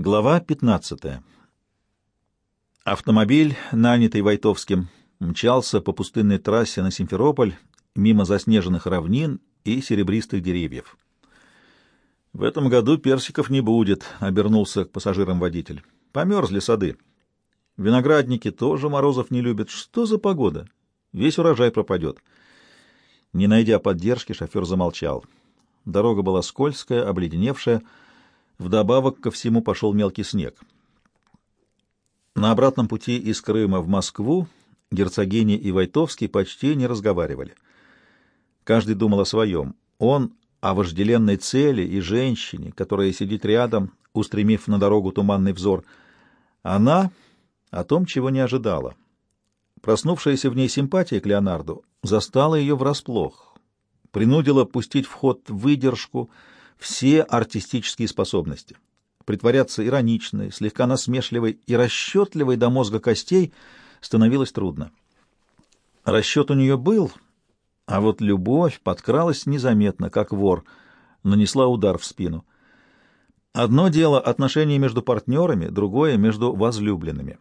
Глава 15. Автомобиль, нанятый Войтовским, мчался по пустынной трассе на Симферополь мимо заснеженных равнин и серебристых деревьев. «В этом году персиков не будет», — обернулся к пассажирам водитель. «Померзли сады. Виноградники тоже морозов не любят. Что за погода? Весь урожай пропадет». Не найдя поддержки, шофер замолчал. Дорога была скользкая, обледеневшая, — Вдобавок ко всему пошел мелкий снег. На обратном пути из Крыма в Москву герцогини и Войтовский почти не разговаривали. Каждый думал о своем. Он о вожделенной цели и женщине, которая сидит рядом, устремив на дорогу туманный взор. Она о том, чего не ожидала. Проснувшаяся в ней симпатия к Леонарду застала ее врасплох, принудила пустить в ход выдержку — все артистические способности. Притворяться ироничной, слегка насмешливой и расчетливой до мозга костей становилось трудно. Расчет у нее был, а вот любовь подкралась незаметно, как вор, нанесла удар в спину. Одно дело — отношения между партнерами, другое — между возлюбленными.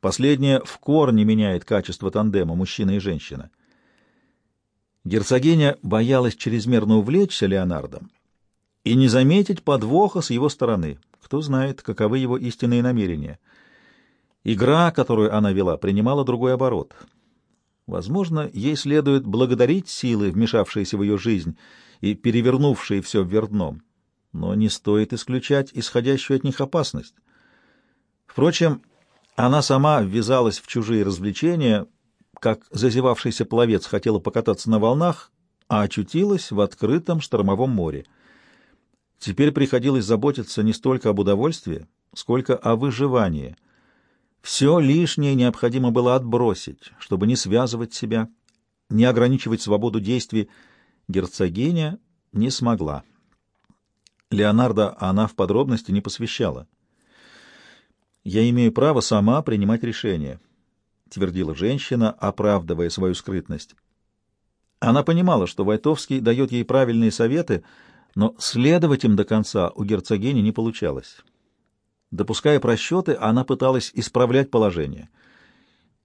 Последнее в корне меняет качество тандема мужчина и женщина. Герцогиня боялась чрезмерно увлечься Леонардом и не заметить подвоха с его стороны. Кто знает, каковы его истинные намерения. Игра, которую она вела, принимала другой оборот. Возможно, ей следует благодарить силы, вмешавшиеся в ее жизнь и перевернувшие все вверх дном, но не стоит исключать исходящую от них опасность. Впрочем, она сама ввязалась в чужие развлечения, как зазевавшийся пловец хотела покататься на волнах, а очутилась в открытом штормовом море — Теперь приходилось заботиться не столько об удовольствии, сколько о выживании. Все лишнее необходимо было отбросить, чтобы не связывать себя, не ограничивать свободу действий. Герцогиня не смогла. Леонардо она в подробности не посвящала. «Я имею право сама принимать решения», — твердила женщина, оправдывая свою скрытность. Она понимала, что Войтовский дает ей правильные советы — но следовать им до конца у герцогини не получалось. Допуская просчеты, она пыталась исправлять положение.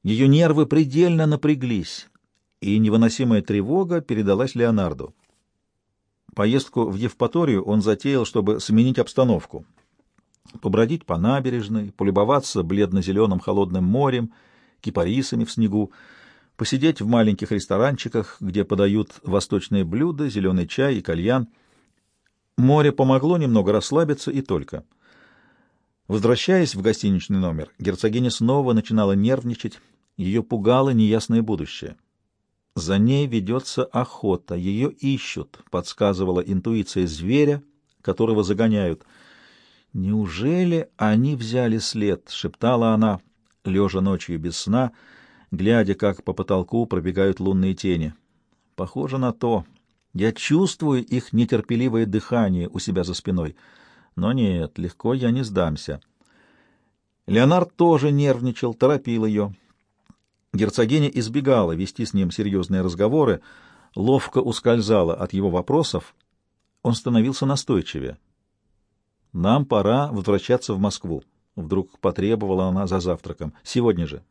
Ее нервы предельно напряглись, и невыносимая тревога передалась Леонарду. Поездку в Евпаторию он затеял, чтобы сменить обстановку. Побродить по набережной, полюбоваться бледно-зеленым холодным морем, кипарисами в снегу, посидеть в маленьких ресторанчиках, где подают восточные блюда, зеленый чай и кальян — Море помогло немного расслабиться и только. Возвращаясь в гостиничный номер, герцогиня снова начинала нервничать, ее пугало неясное будущее. За ней ведется охота, ее ищут, подсказывала интуиция зверя, которого загоняют. «Неужели они взяли след?» — шептала она, лежа ночью без сна, глядя, как по потолку пробегают лунные тени. «Похоже на то. Я чувствую их нетерпеливое дыхание у себя за спиной. Но нет, легко я не сдамся. Леонард тоже нервничал, торопил ее. Герцогиня избегала вести с ним серьезные разговоры, ловко ускользала от его вопросов. Он становился настойчивее. «Нам пора возвращаться в Москву», — вдруг потребовала она за завтраком. «Сегодня же.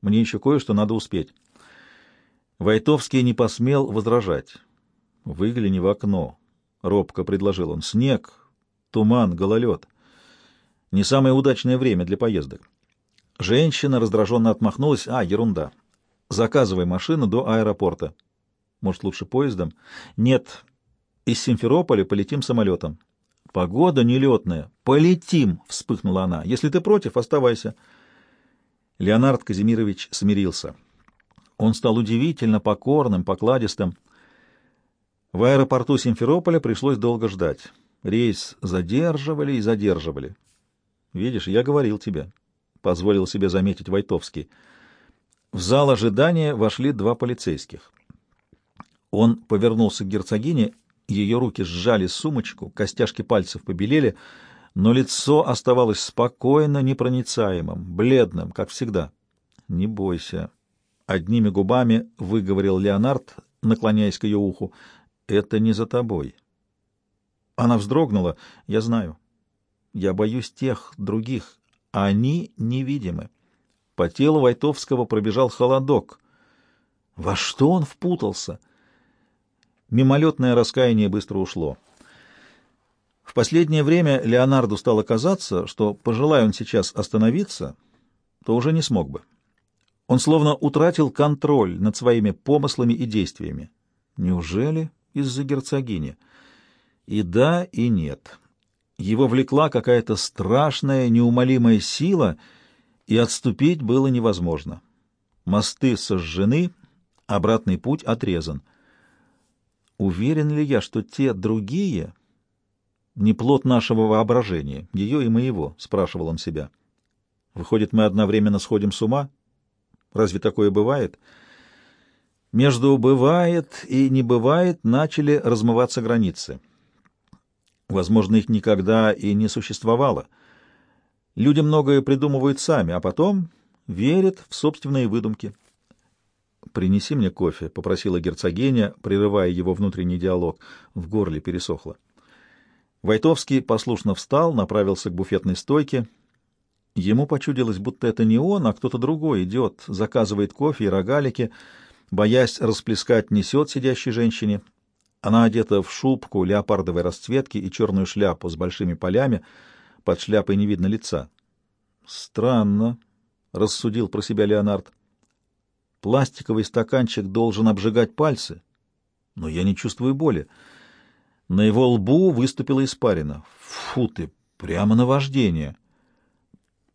Мне еще кое-что надо успеть». Войтовский не посмел возражать. «Выгляни в окно», — робко предложил он. «Снег, туман, гололед. Не самое удачное время для поездок». Женщина раздраженно отмахнулась. «А, ерунда. Заказывай машину до аэропорта. Может, лучше поездом?» «Нет. Из Симферополя полетим самолетом». «Погода нелетная. Полетим!» — вспыхнула она. «Если ты против, оставайся». Леонард Казимирович смирился. Он стал удивительно покорным, покладистым. В аэропорту Симферополя пришлось долго ждать. Рейс задерживали и задерживали. «Видишь, я говорил тебе», — позволил себе заметить Войтовский. В зал ожидания вошли два полицейских. Он повернулся к герцогине, ее руки сжали сумочку, костяшки пальцев побелели, но лицо оставалось спокойно непроницаемым, бледным, как всегда. «Не бойся», — одними губами выговорил Леонард, наклоняясь к ее уху. Это не за тобой. Она вздрогнула. Я знаю. Я боюсь тех, других. Они невидимы. По телу Войтовского пробежал холодок. Во что он впутался? Мимолетное раскаяние быстро ушло. В последнее время Леонарду стало казаться, что, пожелая он сейчас остановиться, то уже не смог бы. Он словно утратил контроль над своими помыслами и действиями. Неужели из-за герцогини? И да, и нет. Его влекла какая-то страшная, неумолимая сила, и отступить было невозможно. Мосты сожжены, обратный путь отрезан. Уверен ли я, что те другие не плод нашего воображения, ее и моего, — спрашивал он себя. Выходит, мы одновременно сходим с ума? Разве такое бывает? Между «бывает» и «не бывает» начали размываться границы. Возможно, их никогда и не существовало. Люди многое придумывают сами, а потом верят в собственные выдумки. «Принеси мне кофе», — попросила герцогиня, прерывая его внутренний диалог. В горле пересохло. Войтовский послушно встал, направился к буфетной стойке. Ему почудилось, будто это не он, а кто-то другой идет, заказывает кофе и рогалики, боясь расплескать, несет сидящей женщине. Она одета в шубку леопардовой расцветки и черную шляпу с большими полями, под шляпой не видно лица. «Странно», — рассудил про себя Леонард. «Пластиковый стаканчик должен обжигать пальцы, но я не чувствую боли». На его лбу выступила испарина. «Фу ты! Прямо на вождение!»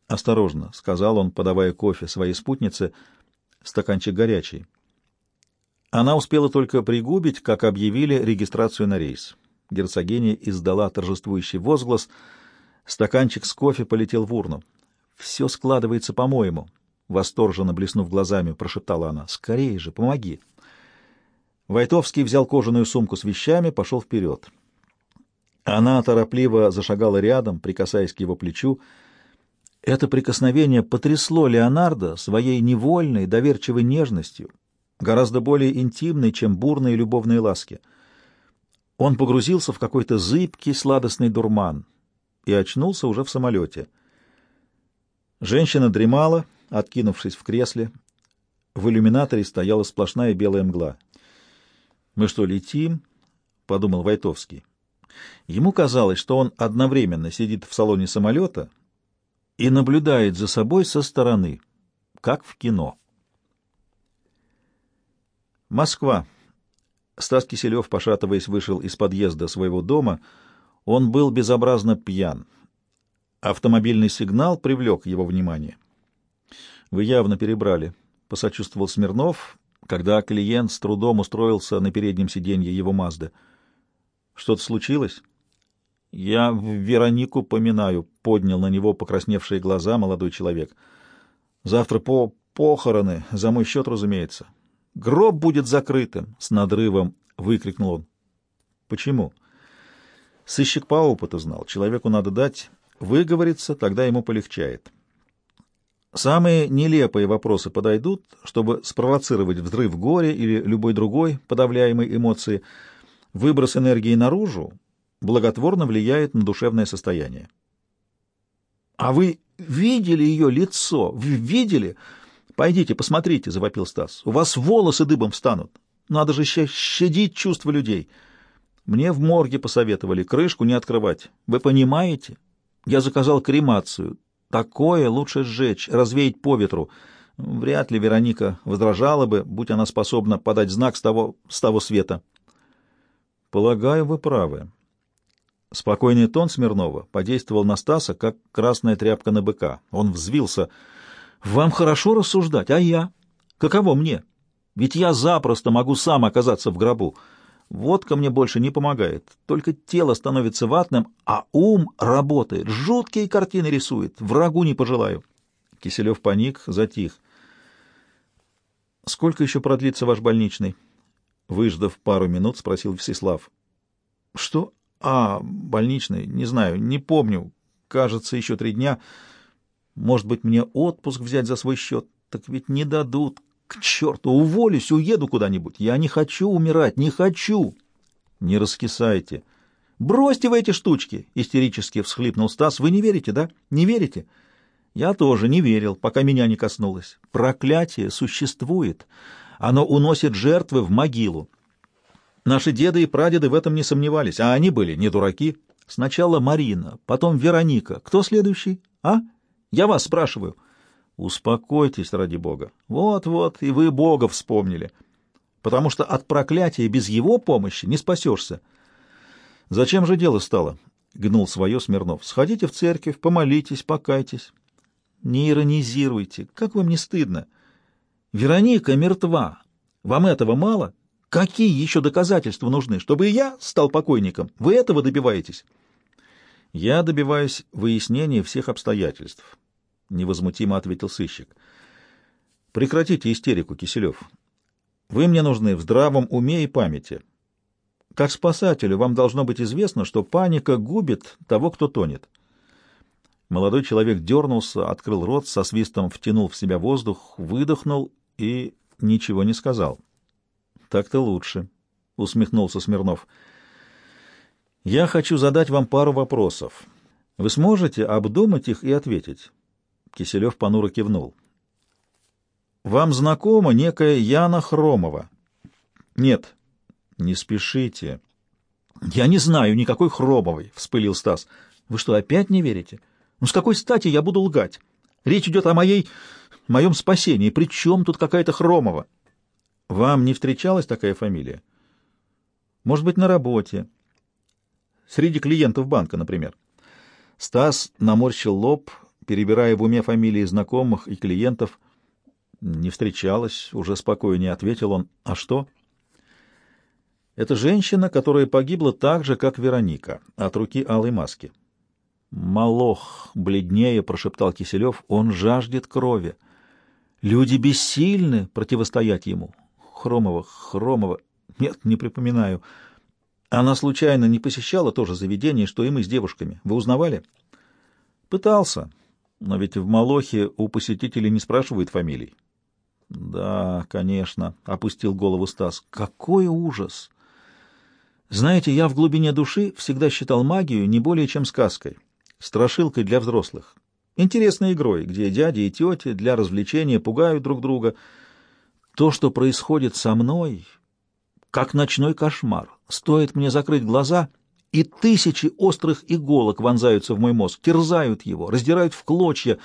«Осторожно», — сказал он, подавая кофе своей спутнице, — «стаканчик горячий». Она успела только пригубить, как объявили регистрацию на рейс. Герцогиня издала торжествующий возглас. Стаканчик с кофе полетел в урну. «Все складывается по-моему», — восторженно блеснув глазами, прошептала она. «Скорее же, помоги». Войтовский взял кожаную сумку с вещами, пошел вперед. Она торопливо зашагала рядом, прикасаясь к его плечу. Это прикосновение потрясло Леонардо своей невольной, доверчивой нежностью — гораздо более интимной, чем бурные любовные ласки. Он погрузился в какой-то зыбкий сладостный дурман и очнулся уже в самолете. Женщина дремала, откинувшись в кресле. В иллюминаторе стояла сплошная белая мгла. «Мы что, летим?» — подумал Войтовский. Ему казалось, что он одновременно сидит в салоне самолета и наблюдает за собой со стороны, как в кино. Москва. Стас Киселев, пошатываясь, вышел из подъезда своего дома. Он был безобразно пьян. Автомобильный сигнал привлек его внимание. «Вы явно перебрали», — посочувствовал Смирнов, когда клиент с трудом устроился на переднем сиденье его Мазды. «Что-то случилось?» «Я Веронику поминаю», — поднял на него покрасневшие глаза молодой человек. «Завтра по похороны, за мой счет, разумеется. Гроб будет закрытым, — с надрывом выкрикнул он. Почему? Сыщик по опыту знал. Человеку надо дать выговориться, тогда ему полегчает. Самые нелепые вопросы подойдут, чтобы спровоцировать взрыв горя или любой другой подавляемой эмоции. Выброс энергии наружу благотворно влияет на душевное состояние. — А вы видели ее лицо? Вы видели? Пойдите, посмотрите, — завопил Стас. — У вас волосы дыбом встанут. Надо же щадить чувства людей. Мне в морге посоветовали крышку не открывать. Вы понимаете? Я заказал кремацию. Такое лучше сжечь, развеять по ветру. Вряд ли Вероника возражала бы, будь она способна подать знак с того, с того света. Полагаю, вы правы. Спокойный тон Смирнова подействовал на Стаса, как красная тряпка на быка. Он взвился — вам хорошо рассуждать, а я? Каково мне? Ведь я запросто могу сам оказаться в гробу. Водка мне больше не помогает, только тело становится ватным, а ум работает, жуткие картины рисует, врагу не пожелаю. Киселев паник, затих. «Сколько еще продлится ваш больничный?» Выждав пару минут, спросил Всеслав. «Что? А, больничный, не знаю, не помню. Кажется, еще три дня. Может быть, мне отпуск взять за свой счет? Так ведь не дадут. К черту, уволюсь, уеду куда-нибудь. Я не хочу умирать, не хочу. Не раскисайте. Бросьте вы эти штучки!» — истерически всхлипнул Стас. «Вы не верите, да? Не верите?» Я тоже не верил, пока меня не коснулось. Проклятие существует. Оно уносит жертвы в могилу. Наши деды и прадеды в этом не сомневались, а они были не дураки. Сначала Марина, потом Вероника. Кто следующий? А? Я вас спрашиваю. Успокойтесь, ради бога. Вот-вот, и вы бога вспомнили. Потому что от проклятия без его помощи не спасешься. Зачем же дело стало? Гнул свое Смирнов. Сходите в церковь, помолитесь, покайтесь. Не иронизируйте. Как вам не стыдно? Вероника мертва. Вам этого мало? Какие еще доказательства нужны, чтобы и я стал покойником? Вы этого добиваетесь? Я добиваюсь выяснения всех обстоятельств, невозмутимо ответил сыщик. Прекратите истерику, Киселев. Вы мне нужны в здравом уме и памяти. Как спасателю вам должно быть известно, что паника губит того, кто тонет. Молодой человек дернулся, открыл рот, со свистом втянул в себя воздух, выдохнул и ничего не сказал. «Так-то лучше», — усмехнулся Смирнов. «Я хочу задать вам пару вопросов. Вы сможете обдумать их и ответить?» Киселев понуро кивнул. «Вам знакома некая Яна Хромова?» «Нет». «Не спешите». «Я не знаю никакой Хромовой», — вспылил Стас. «Вы что, опять не верите?» Ну, с какой стати я буду лгать? Речь идет о моей... моем спасении. При чем тут какая-то Хромова? Вам не встречалась такая фамилия? Может быть, на работе. Среди клиентов банка, например. Стас наморщил лоб, перебирая в уме фамилии знакомых и клиентов. Не встречалась, уже спокойнее ответил он. А что? Это женщина, которая погибла так же, как Вероника, от руки алой маски. «Молох!» — бледнее прошептал Киселев. «Он жаждет крови. Люди бессильны противостоять ему. Хромова, Хромова... Нет, не припоминаю. Она случайно не посещала то же заведение, что и мы с девушками. Вы узнавали?» «Пытался. Но ведь в Молохе у посетителей не спрашивают фамилий». «Да, конечно», — опустил голову Стас. «Какой ужас!» «Знаете, я в глубине души всегда считал магию не более чем сказкой» страшилкой для взрослых. Интересной игрой, где дяди и тети для развлечения пугают друг друга. То, что происходит со мной, как ночной кошмар. Стоит мне закрыть глаза, и тысячи острых иголок вонзаются в мой мозг, терзают его, раздирают в клочья.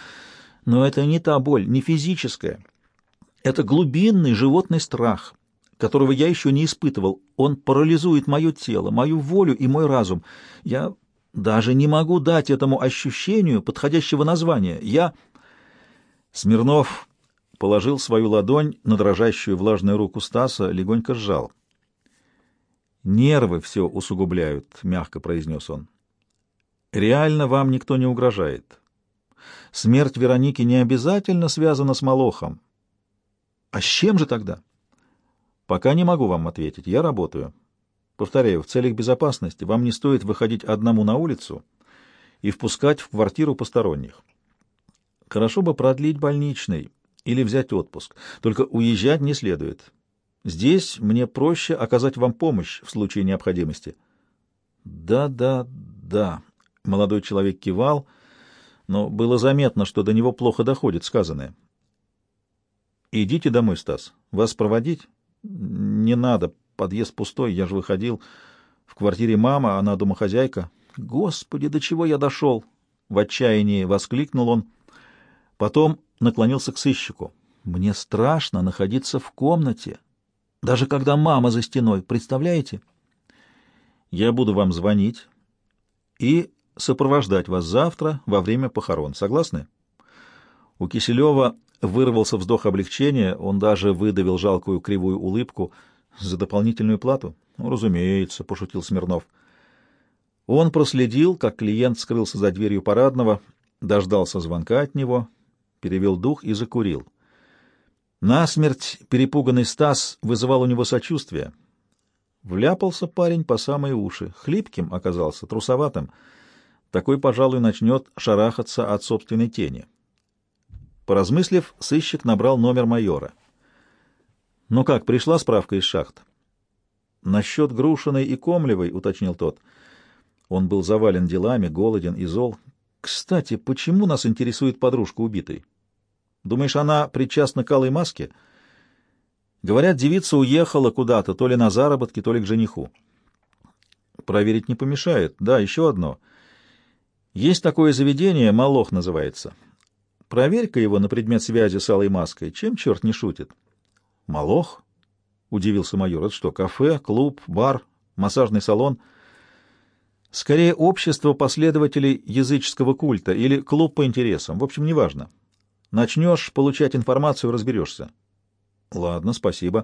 Но это не та боль, не физическая. Это глубинный животный страх, которого я еще не испытывал. Он парализует мое тело, мою волю и мой разум. Я даже не могу дать этому ощущению подходящего названия. Я... Смирнов положил свою ладонь на дрожащую влажную руку Стаса, легонько сжал. «Нервы все усугубляют», — мягко произнес он. «Реально вам никто не угрожает. Смерть Вероники не обязательно связана с Молохом. А с чем же тогда?» «Пока не могу вам ответить. Я работаю». Повторяю, в целях безопасности вам не стоит выходить одному на улицу и впускать в квартиру посторонних. Хорошо бы продлить больничный или взять отпуск, только уезжать не следует. Здесь мне проще оказать вам помощь в случае необходимости. Да, да, да. Молодой человек кивал, но было заметно, что до него плохо доходит сказанное. Идите домой, Стас. Вас проводить? Не надо, Подъезд пустой, я же выходил. В квартире мама, она домохозяйка. Господи, до чего я дошел? В отчаянии воскликнул он. Потом наклонился к сыщику. Мне страшно находиться в комнате, даже когда мама за стеной, представляете? Я буду вам звонить и сопровождать вас завтра во время похорон. Согласны? У Киселева вырвался вздох облегчения, он даже выдавил жалкую кривую улыбку — за дополнительную плату? Ну, разумеется, пошутил Смирнов. Он проследил, как клиент скрылся за дверью парадного, дождался звонка от него, перевел дух и закурил. Насмерть перепуганный Стас вызывал у него сочувствие. Вляпался парень по самые уши, хлипким оказался, трусоватым. Такой, пожалуй, начнет шарахаться от собственной тени. Поразмыслив, сыщик набрал номер майора — «Ну как, пришла справка из шахт?» «Насчет Грушиной и Комлевой», — уточнил тот. Он был завален делами, голоден и зол. Кстати, почему нас интересует подружка убитой? Думаешь, она причастна к алой маске? Говорят, девица уехала куда-то, то ли на заработки, то ли к жениху. Проверить не помешает. Да, еще одно. Есть такое заведение, Малох называется. Проверь-ка его на предмет связи с алой маской. Чем черт не шутит? Малох? — удивился майор. Это что, кафе, клуб, бар, массажный салон? Скорее, общество последователей языческого культа или клуб по интересам. В общем, неважно. Начнешь получать информацию, разберешься. Ладно, спасибо.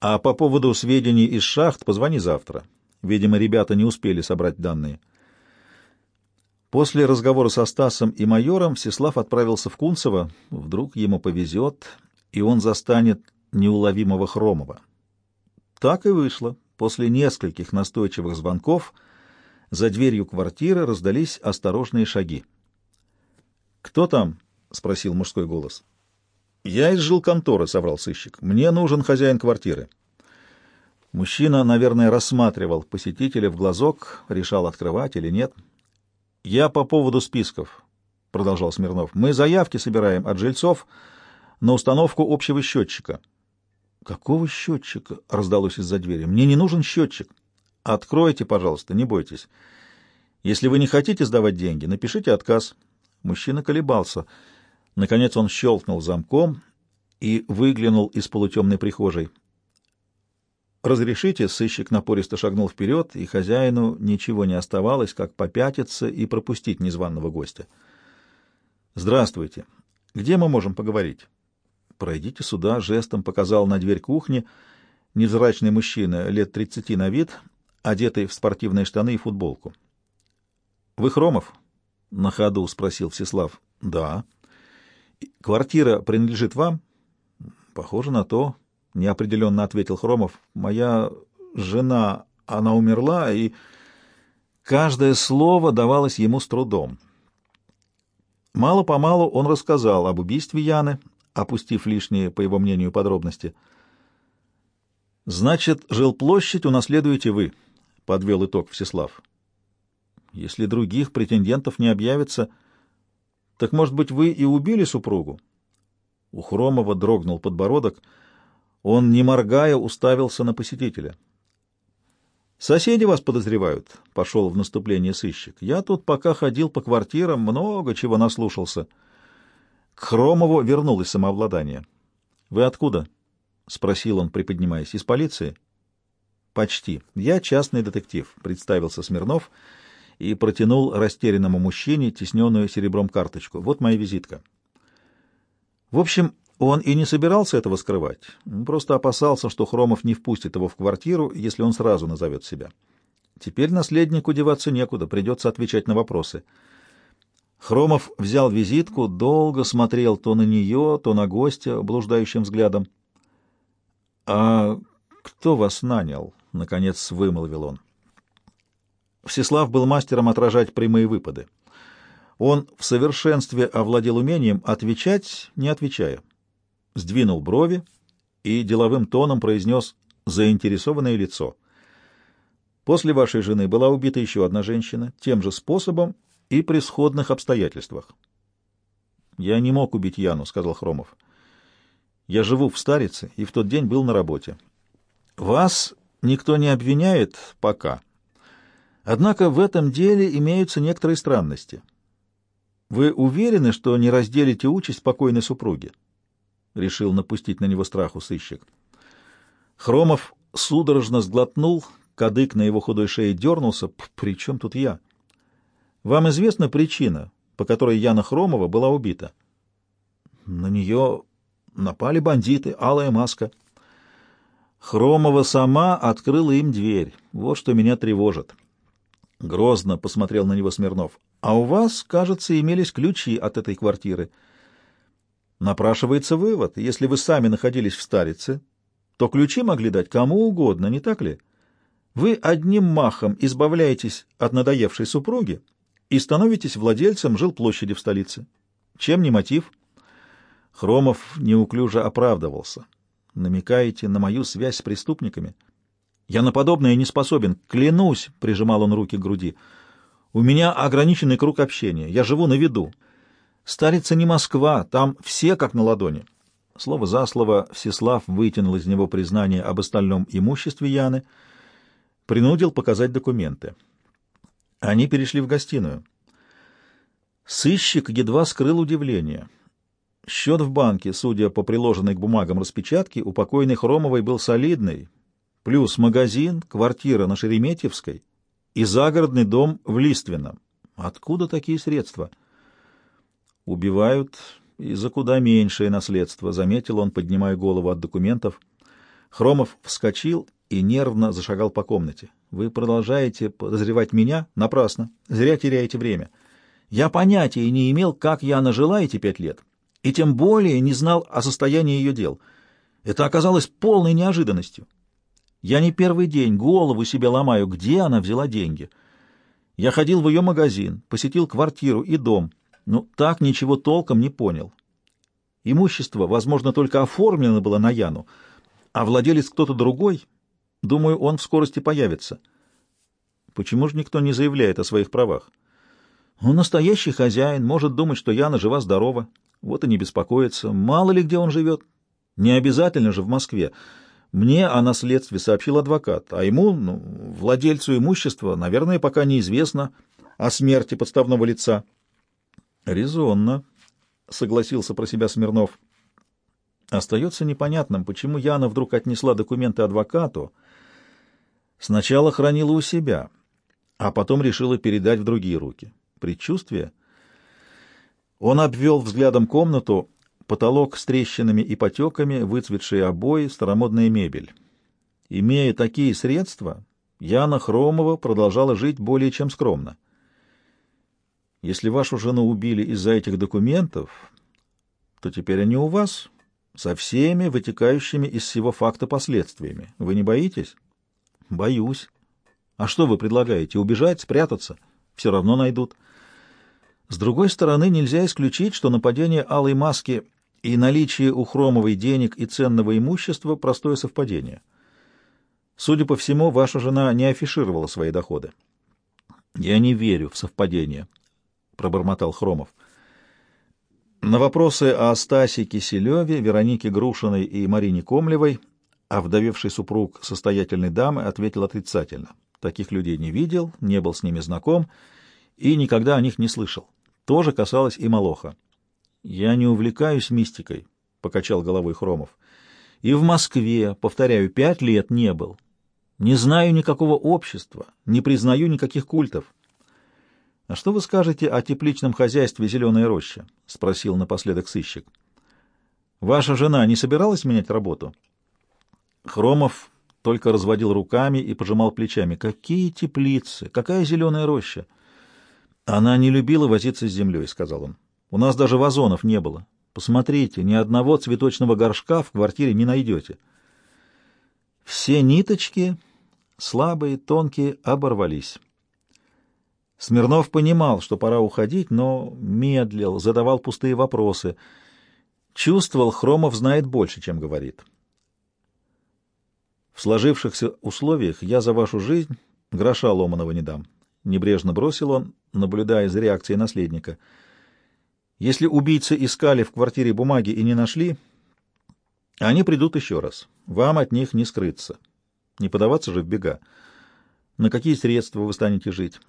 А по поводу сведений из шахт позвони завтра. Видимо, ребята не успели собрать данные. После разговора со Стасом и майором Всеслав отправился в Кунцево. Вдруг ему повезет, и он застанет неуловимого Хромова. Так и вышло. После нескольких настойчивых звонков за дверью квартиры раздались осторожные шаги. «Кто там?» — спросил мужской голос. «Я из жилконторы», — соврал сыщик. «Мне нужен хозяин квартиры». Мужчина, наверное, рассматривал посетителя в глазок, решал, открывать или нет. «Я по поводу списков», — продолжал Смирнов. «Мы заявки собираем от жильцов на установку общего счетчика». «Какого счетчика?» — раздалось из-за двери. «Мне не нужен счетчик». «Откройте, пожалуйста, не бойтесь. Если вы не хотите сдавать деньги, напишите отказ». Мужчина колебался. Наконец он щелкнул замком и выглянул из полутемной прихожей. «Разрешите?» — сыщик напористо шагнул вперед, и хозяину ничего не оставалось, как попятиться и пропустить незваного гостя. «Здравствуйте. Где мы можем поговорить?» «Пройдите сюда», — жестом показал на дверь кухни невзрачный мужчина, лет тридцати на вид, одетый в спортивные штаны и футболку. «Вы Хромов?» — на ходу спросил Всеслав. «Да». «Квартира принадлежит вам?» «Похоже на то», — неопределенно ответил Хромов. «Моя жена, она умерла, и...» Каждое слово давалось ему с трудом. Мало-помалу он рассказал об убийстве Яны, опустив лишние, по его мнению, подробности. «Значит, жилплощадь унаследуете вы», — подвел итог Всеслав. «Если других претендентов не объявится, так, может быть, вы и убили супругу?» У Хромова дрогнул подбородок. Он, не моргая, уставился на посетителя. «Соседи вас подозревают», — пошел в наступление сыщик. «Я тут пока ходил по квартирам, много чего наслушался». К Хромову вернулось самообладание. «Вы откуда?» — спросил он, приподнимаясь. «Из полиции?» «Почти. Я частный детектив», — представился Смирнов и протянул растерянному мужчине тесненную серебром карточку. «Вот моя визитка». В общем, он и не собирался этого скрывать, просто опасался, что Хромов не впустит его в квартиру, если он сразу назовет себя. Теперь наследнику деваться некуда, придется отвечать на вопросы — Хромов взял визитку, долго смотрел то на нее, то на гостя блуждающим взглядом. — А кто вас нанял? — наконец вымолвил он. Всеслав был мастером отражать прямые выпады. Он в совершенстве овладел умением отвечать, не отвечая. Сдвинул брови и деловым тоном произнес «заинтересованное лицо». После вашей жены была убита еще одна женщина, тем же способом и при сходных обстоятельствах. «Я не мог убить Яну», — сказал Хромов. «Я живу в Старице и в тот день был на работе. Вас никто не обвиняет пока. Однако в этом деле имеются некоторые странности. Вы уверены, что не разделите участь покойной супруги?» Решил напустить на него страху сыщик. Хромов судорожно сглотнул, кадык на его худой шее дернулся. «При чем тут я?» Вам известна причина, по которой Яна Хромова была убита? На нее напали бандиты, алая маска. Хромова сама открыла им дверь. Вот что меня тревожит. Грозно посмотрел на него Смирнов. А у вас, кажется, имелись ключи от этой квартиры. Напрашивается вывод. Если вы сами находились в Старице, то ключи могли дать кому угодно, не так ли? Вы одним махом избавляетесь от надоевшей супруги, и становитесь владельцем жилплощади в столице. Чем не мотив? Хромов неуклюже оправдывался. Намекаете на мою связь с преступниками? Я на подобное не способен. Клянусь, прижимал он руки к груди. У меня ограниченный круг общения. Я живу на виду. Старица не Москва, там все как на ладони. Слово за слово Всеслав вытянул из него признание об остальном имуществе Яны, принудил показать документы. Они перешли в гостиную. Сыщик едва скрыл удивление. Счет в банке, судя по приложенной к бумагам распечатке, у покойной Хромовой был солидный, плюс магазин, квартира на Шереметьевской и загородный дом в Лиственном. Откуда такие средства? Убивают и за куда меньшее наследство, заметил он, поднимая голову от документов. Хромов вскочил и нервно зашагал по комнате. Вы продолжаете подозревать меня? Напрасно. Зря теряете время. Я понятия не имел, как я нажила эти пять лет, и тем более не знал о состоянии ее дел. Это оказалось полной неожиданностью. Я не первый день голову себе ломаю, где она взяла деньги. Я ходил в ее магазин, посетил квартиру и дом, но так ничего толком не понял. Имущество, возможно, только оформлено было на Яну, а владелец кто-то другой, думаю, он в скорости появится. Почему же никто не заявляет о своих правах? Ну, настоящий хозяин может думать, что Яна жива-здорова, вот и не беспокоится. Мало ли где он живет. Не обязательно же в Москве. Мне о наследстве сообщил адвокат, а ему, ну, владельцу имущества, наверное, пока неизвестно о смерти подставного лица. Резонно, согласился про себя Смирнов. Остается непонятным, почему Яна вдруг отнесла документы адвокату, сначала хранила у себя, а потом решила передать в другие руки. Предчувствие? Он обвел взглядом комнату, потолок с трещинами и потеками, выцветшие обои, старомодная мебель. Имея такие средства, Яна Хромова продолжала жить более чем скромно. Если вашу жену убили из-за этих документов, то теперь они у вас, со всеми вытекающими из всего факта последствиями. Вы не боитесь? Боюсь. А что вы предлагаете? Убежать, спрятаться? Все равно найдут. С другой стороны, нельзя исключить, что нападение Алой Маски и наличие у Хромовой денег и ценного имущества — простое совпадение. Судя по всему, ваша жена не афишировала свои доходы. — Я не верю в совпадение, — пробормотал Хромов. На вопросы о Стасе Киселеве, Веронике Грушиной и Марине Комлевой, а вдовевший супруг состоятельной дамы ответил отрицательно. Таких людей не видел, не был с ними знаком и никогда о них не слышал. То же касалось и Малоха. «Я не увлекаюсь мистикой», — покачал головой Хромов. «И в Москве, повторяю, пять лет не был. Не знаю никакого общества, не признаю никаких культов». «А что вы скажете о тепличном хозяйстве «Зеленая роща»?» — спросил напоследок сыщик. «Ваша жена не собиралась менять работу?» Хромов только разводил руками и пожимал плечами. «Какие теплицы? Какая зеленая роща?» «Она не любила возиться с землей», — сказал он. У нас даже вазонов не было. Посмотрите, ни одного цветочного горшка в квартире не найдете. Все ниточки, слабые, тонкие, оборвались. Смирнов понимал, что пора уходить, но медлил, задавал пустые вопросы. Чувствовал, Хромов знает больше, чем говорит. В сложившихся условиях я за вашу жизнь гроша ломаного не дам. Небрежно бросил он, наблюдая за реакцией наследника — если убийцы искали в квартире бумаги и не нашли, они придут еще раз. Вам от них не скрыться. Не подаваться же в бега. На какие средства вы станете жить?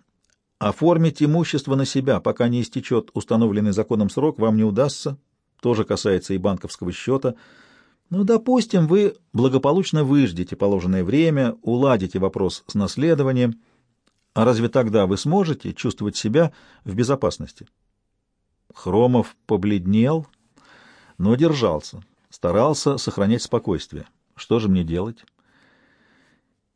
Оформить имущество на себя, пока не истечет установленный законом срок, вам не удастся. Тоже касается и банковского счета. Ну, допустим, вы благополучно выждете положенное время, уладите вопрос с наследованием. А разве тогда вы сможете чувствовать себя в безопасности? Хромов побледнел, но держался, старался сохранять спокойствие. Что же мне делать?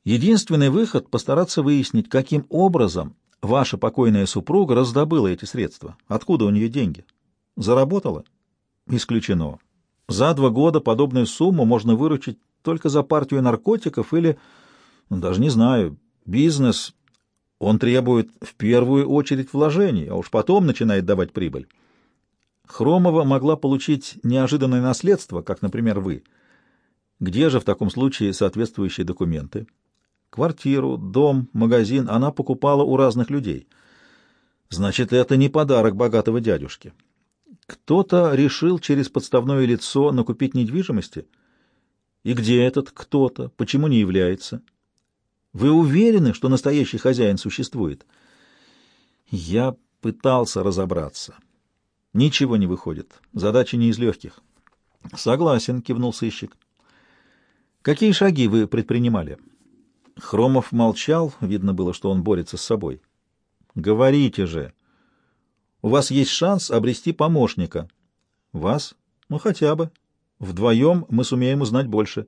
Единственный выход — постараться выяснить, каким образом ваша покойная супруга раздобыла эти средства. Откуда у нее деньги? Заработала? Исключено. За два года подобную сумму можно выручить только за партию наркотиков или, ну, даже не знаю, бизнес. Он требует в первую очередь вложений, а уж потом начинает давать прибыль. Хромова могла получить неожиданное наследство, как, например, вы. Где же в таком случае соответствующие документы? Квартиру, дом, магазин она покупала у разных людей. Значит, это не подарок богатого дядюшки. Кто-то решил через подставное лицо накупить недвижимости? И где этот кто-то? Почему не является? Вы уверены, что настоящий хозяин существует? Я пытался разобраться. Ничего не выходит. Задача не из легких. Согласен, кивнул сыщик. Какие шаги вы предпринимали? Хромов молчал, видно было, что он борется с собой. Говорите же. У вас есть шанс обрести помощника. Вас? Ну, хотя бы. Вдвоем мы сумеем узнать больше.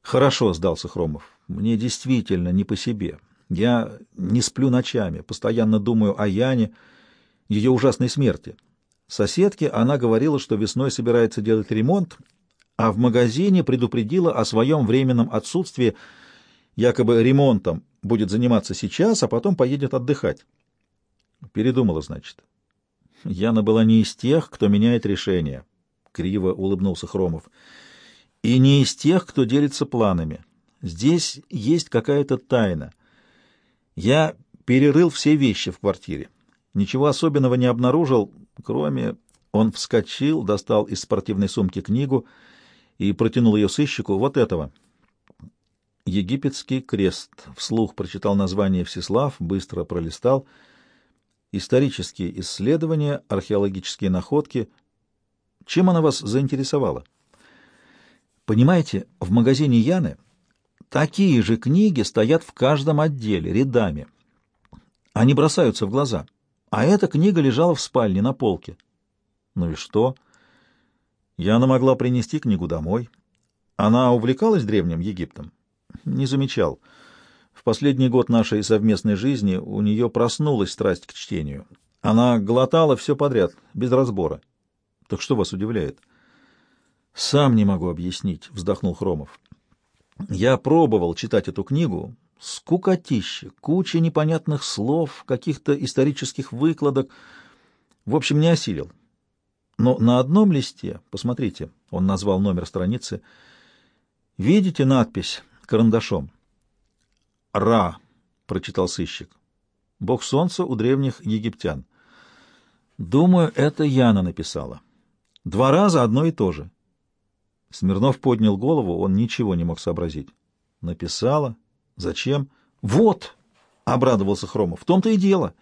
Хорошо, сдался Хромов. Мне действительно не по себе. Я не сплю ночами, постоянно думаю о Яне, ее ужасной смерти. Соседке она говорила, что весной собирается делать ремонт, а в магазине предупредила о своем временном отсутствии, якобы ремонтом будет заниматься сейчас, а потом поедет отдыхать. Передумала, значит. Яна была не из тех, кто меняет решения. Криво улыбнулся Хромов. И не из тех, кто делится планами. Здесь есть какая-то тайна. Я перерыл все вещи в квартире. Ничего особенного не обнаружил, кроме... Он вскочил, достал из спортивной сумки книгу и протянул ее сыщику. Вот этого. Египетский крест. Вслух прочитал название Всеслав, быстро пролистал — исторические исследования, археологические находки. Чем она вас заинтересовала? Понимаете, в магазине Яны такие же книги стоят в каждом отделе, рядами. Они бросаются в глаза. А эта книга лежала в спальне на полке. Ну и что? Яна могла принести книгу домой. Она увлекалась Древним Египтом? Не замечал. В последний год нашей совместной жизни у нее проснулась страсть к чтению. Она глотала все подряд, без разбора. Так что вас удивляет? Сам не могу объяснить, вздохнул Хромов. Я пробовал читать эту книгу. Скукотища, куча непонятных слов, каких-то исторических выкладок. В общем, не осилил. Но на одном листе, посмотрите, он назвал номер страницы, видите надпись карандашом? Ра, прочитал сыщик. Бог солнца у древних египтян. Думаю, это Яна написала. Два раза одно и то же. Смирнов поднял голову, он ничего не мог сообразить. Написала? Зачем? Вот, обрадовался Хромов. В том-то и дело.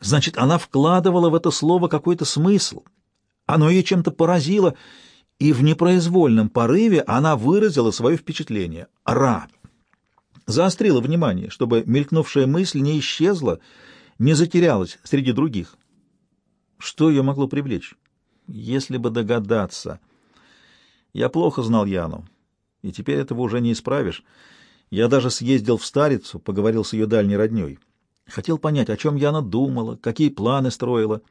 Значит, она вкладывала в это слово какой-то смысл. Оно ее чем-то поразило, и в непроизвольном порыве она выразила свое впечатление. Ра заострила внимание, чтобы мелькнувшая мысль не исчезла, не затерялась среди других. Что ее могло привлечь? Если бы догадаться. Я плохо знал Яну, и теперь этого уже не исправишь. Я даже съездил в Старицу, поговорил с ее дальней родней. Хотел понять, о чем Яна думала, какие планы строила.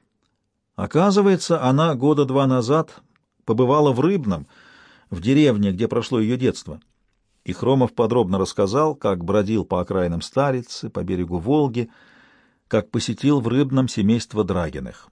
Оказывается, она года два назад побывала в Рыбном, в деревне, где прошло ее детство и Хромов подробно рассказал, как бродил по окраинам Старицы, по берегу Волги, как посетил в Рыбном семейство Драгиных.